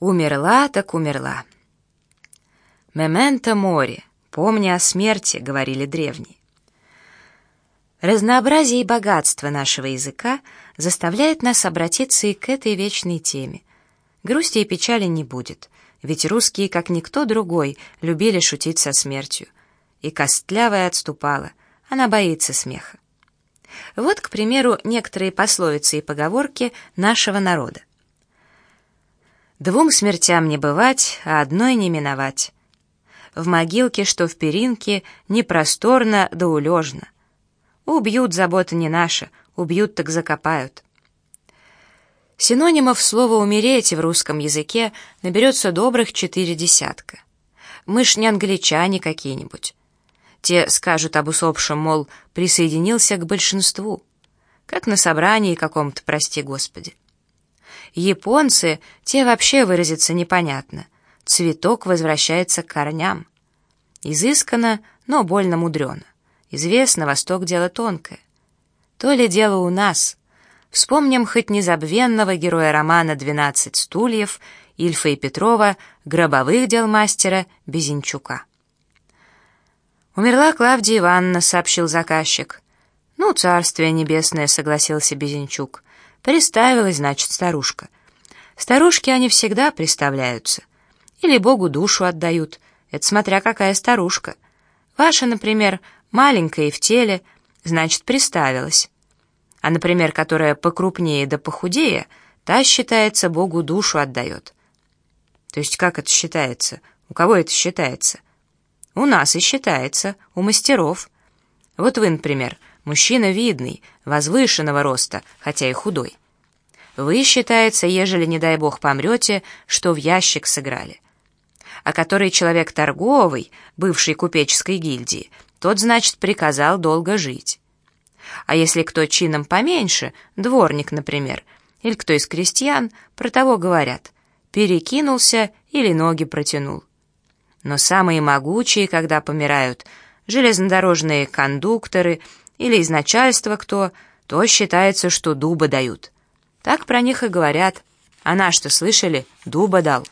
Умерла так умерла. «Мементо море, помни о смерти», — говорили древние. Разнообразие и богатство нашего языка заставляет нас обратиться и к этой вечной теме. Грусти и печали не будет, ведь русские, как никто другой, любили шутить со смертью. И костлявая отступала, она боится смеха. Вот, к примеру, некоторые пословицы и поговорки нашего народа. Двум смертям не бывать, а одной не миновать. В могилке, что в перинке, не просторно да улежно. Убьют, забота не наша, убьют так закопают. Синонимов слова «умереть» в русском языке наберется добрых четыре десятка. Мы ж не англичане какие-нибудь. Те скажут об усопшем, мол, присоединился к большинству. Как на собрании каком-то, прости господи. Японцы, те вообще выразиться непонятно. Цветок возвращается к корням. Изысканно, но больно мудрено. Известно, Восток дело тонкое. То ли дело у нас. Вспомним хоть незабвенного героя романа «Двенадцать стульев» Ильфа и Петрова, гробовых дел мастера Безенчука. «Умерла Клавдия Ивановна», — сообщил заказчик. «Ну, царствие небесное», — согласился Безенчук. Приставилась, значит, старушка. Старушки, они всегда приставляются. Или Богу душу отдают. Это смотря какая старушка. Ваша, например, маленькая и в теле, значит, приставилась. А, например, которая покрупнее да похудее, та, считается, Богу душу отдает. То есть как это считается? У кого это считается? У нас и считается, у мастеров. Вот вы, например, Мужчина видный, возвышенного роста, хотя и худой. Вы, считается, ежели, не дай бог, помрете, что в ящик сыграли. А который человек торговый, бывший купеческой гильдии, тот, значит, приказал долго жить. А если кто чином поменьше, дворник, например, или кто из крестьян, про того говорят, перекинулся или ноги протянул. Но самые могучие, когда помирают, железнодорожные кондукторы — или из начальства кто, то считается, что дуба дают. Так про них и говорят. А на что, слышали? Дуба дал.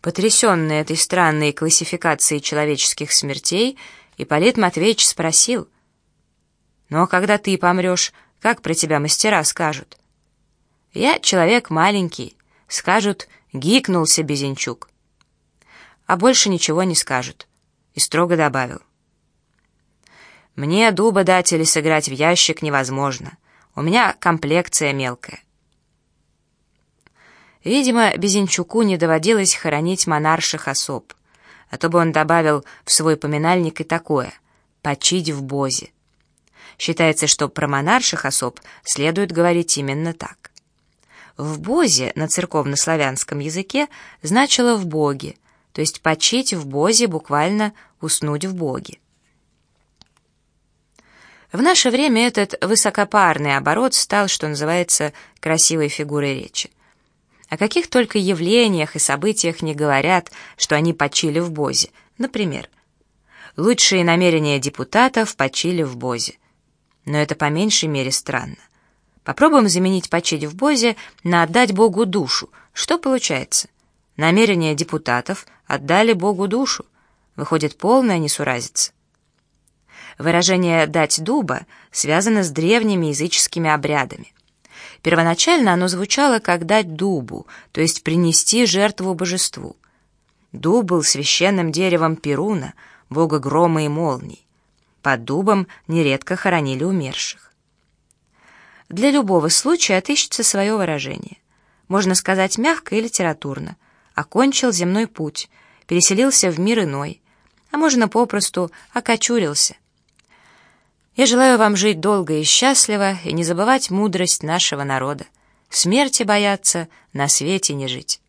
Потрясенный этой странной классификацией человеческих смертей, Ипполит Матвеевич спросил, «Ну а когда ты помрешь, как про тебя мастера скажут?» «Я человек маленький», — скажут, гикнулся Безенчук. А больше ничего не скажут. И строго добавил, мне дуба дать или сыграть в ящик невозможно. У меня комплекция мелкая. Видимо, Безенчуку не доводилось хоронить монарших особ, а то бы он добавил в свой поминальник и такое «почить в бозе». Считается, что про монарших особ следует говорить именно так. В бозе на церковно-славянском языке значило «в боге», то есть «почить в бозе» буквально «уснуть в боге». В наше время этот высокопарный оборот стал, что называется, красивой фигурой речи. О каких только явлениях и событиях не говорят, что они почили в Бозе. Например, лучшие намерения депутатов почили в Бозе. Но это по меньшей мере странно. Попробуем заменить почить в Бозе на отдать Богу душу. Что получается? Намерения депутатов отдали Богу душу. Выходит полная несуразица. Выражение «дать дуба» связано с древними языческими обрядами. Первоначально оно звучало как «дать дубу», то есть принести жертву божеству. Дуб был священным деревом Перуна, бога грома и молний. Под дубом нередко хоронили умерших. Для любого случая отыщется свое выражение. Можно сказать мягко и литературно. Окончил земной путь, переселился в мир иной, а можно попросту окочурился – я желаю вам жить долго и счастливо и не забывать мудрость нашего народа. Смерти бояться, на свете не жить.